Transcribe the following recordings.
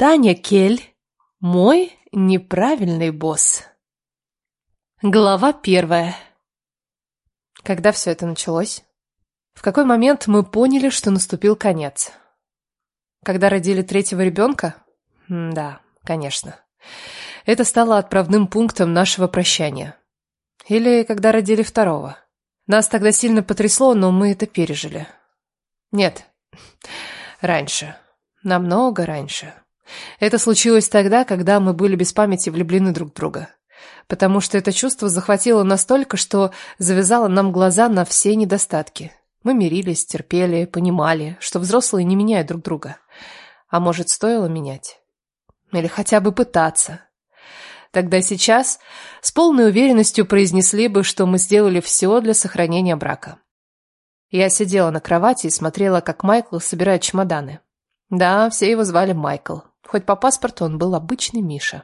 Таня Кель, мой неправильный босс. Глава первая. Когда все это началось? В какой момент мы поняли, что наступил конец? Когда родили третьего ребенка? М да, конечно. Это стало отправным пунктом нашего прощания. Или когда родили второго. Нас тогда сильно потрясло, но мы это пережили. Нет, раньше. Намного раньше. Это случилось тогда, когда мы были без памяти влюблены друг в друга. Потому что это чувство захватило настолько, что завязало нам глаза на все недостатки. Мы мирились, терпели, понимали, что взрослые не меняют друг друга. А может, стоило менять? Или хотя бы пытаться? Тогда сейчас с полной уверенностью произнесли бы, что мы сделали все для сохранения брака. Я сидела на кровати и смотрела, как Майкл собирает чемоданы. Да, все его звали Майкл. Хоть по паспорту он был обычный Миша.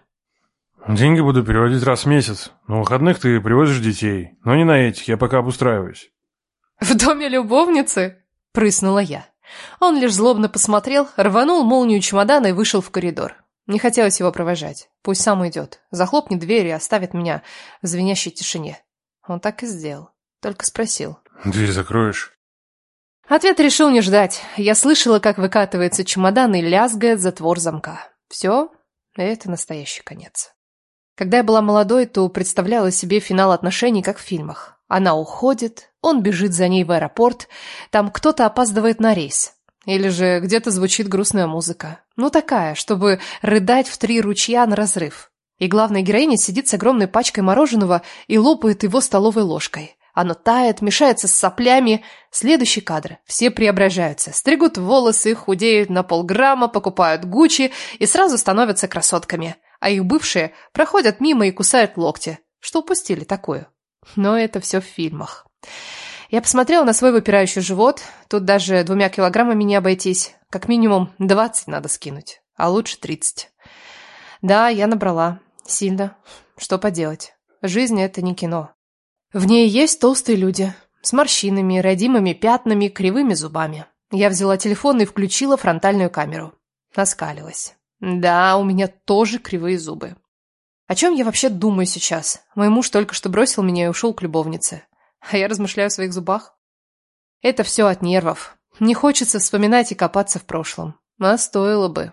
Деньги буду переводить раз в месяц. На выходных ты привозишь детей. Но не на этих, я пока обустраиваюсь. В доме любовницы? Прыснула я. Он лишь злобно посмотрел, рванул молнию чемодана и вышел в коридор. Не хотелось его провожать. Пусть сам идет. Захлопнет дверь и оставит меня в звенящей тишине. Он так и сделал. Только спросил. Дверь закроешь? Ответ решил не ждать. Я слышала, как выкатывается чемодан и лязгает затвор замка. Все, это настоящий конец. Когда я была молодой, то представляла себе финал отношений, как в фильмах. Она уходит, он бежит за ней в аэропорт, там кто-то опаздывает на рейс. Или же где-то звучит грустная музыка. Ну такая, чтобы рыдать в три ручья на разрыв. И главная героиня сидит с огромной пачкой мороженого и лопает его столовой ложкой. Оно тает, мешается с соплями. Следующий кадр. Все преображаются. Стригут волосы, худеют на полграмма, покупают Гуччи и сразу становятся красотками. А их бывшие проходят мимо и кусают локти. Что упустили такую? Но это все в фильмах. Я посмотрела на свой выпирающий живот. Тут даже двумя килограммами не обойтись. Как минимум двадцать надо скинуть. А лучше тридцать. Да, я набрала. Сильно. Что поделать. Жизнь — это не кино. В ней есть толстые люди. С морщинами, родимыми пятнами, кривыми зубами. Я взяла телефон и включила фронтальную камеру. Наскалилась. Да, у меня тоже кривые зубы. О чем я вообще думаю сейчас? Мой муж только что бросил меня и ушел к любовнице. А я размышляю о своих зубах. Это все от нервов. Не хочется вспоминать и копаться в прошлом. А стоило бы.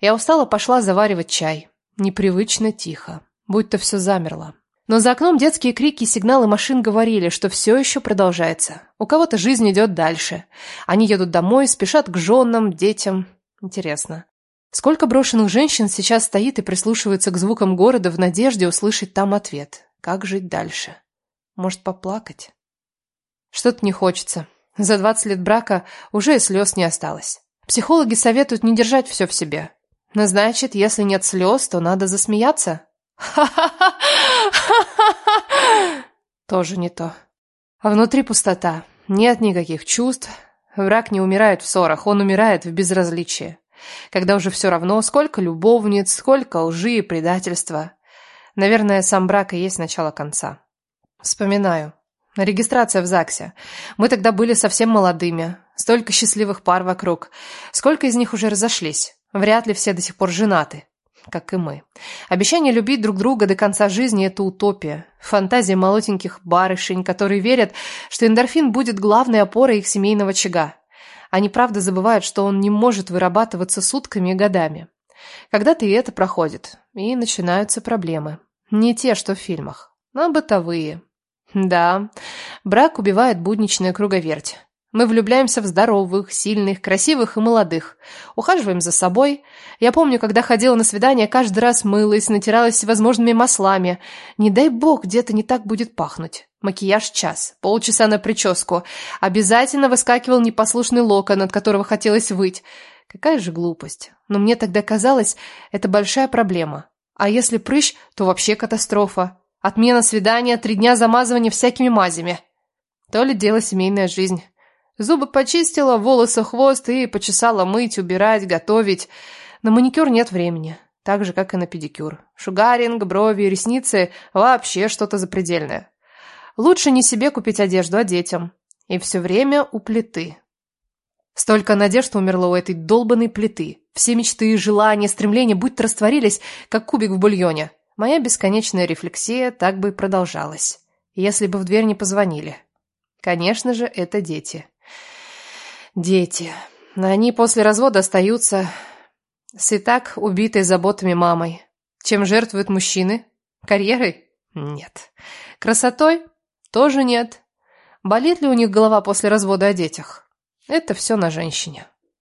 Я устала, пошла заваривать чай. Непривычно тихо. Будь-то все замерло. Но за окном детские крики и сигналы машин говорили, что все еще продолжается. У кого-то жизнь идет дальше. Они едут домой, спешат к женам, детям. Интересно. Сколько брошенных женщин сейчас стоит и прислушивается к звукам города в надежде услышать там ответ? Как жить дальше? Может, поплакать? Что-то не хочется. За 20 лет брака уже и слез не осталось. Психологи советуют не держать все в себе. Но значит, если нет слез, то надо засмеяться? Тоже не то. А внутри пустота. Нет никаких чувств. Враг не умирает в ссорах, он умирает в безразличии. Когда уже все равно, сколько любовниц, сколько лжи и предательства. Наверное, сам брак и есть начало конца. Вспоминаю. Регистрация в ЗАГСе. Мы тогда были совсем молодыми. Столько счастливых пар вокруг. Сколько из них уже разошлись? Вряд ли все до сих пор женаты как и мы. Обещание любить друг друга до конца жизни – это утопия. Фантазия молоденьких барышень, которые верят, что эндорфин будет главной опорой их семейного очага. Они правда забывают, что он не может вырабатываться сутками и годами. Когда-то и это проходит, и начинаются проблемы. Не те, что в фильмах, но бытовые. Да, брак убивает будничная круговерть. Мы влюбляемся в здоровых, сильных, красивых и молодых. Ухаживаем за собой. Я помню, когда ходила на свидание, каждый раз мылась, натиралась всевозможными маслами. Не дай бог, где-то не так будет пахнуть. Макияж час, полчаса на прическу. Обязательно выскакивал непослушный локон, от которого хотелось выть. Какая же глупость. Но мне тогда казалось, это большая проблема. А если прыщ, то вообще катастрофа. Отмена свидания, три дня замазывания всякими мазями. То ли дело семейная жизнь. Зубы почистила, волосы хвост и почесала мыть, убирать, готовить. На маникюр нет времени, так же, как и на педикюр. Шугаринг, брови, ресницы – вообще что-то запредельное. Лучше не себе купить одежду, а детям. И все время у плиты. Столько надежд умерло у этой долбанной плиты. Все мечты, желания, стремления будто растворились, как кубик в бульоне. Моя бесконечная рефлексия так бы и продолжалась, если бы в дверь не позвонили. Конечно же, это дети. Дети. Они после развода остаются с и так убитой заботами мамой. Чем жертвуют мужчины? Карьерой? Нет. Красотой? Тоже нет. Болит ли у них голова после развода о детях? Это все на женщине.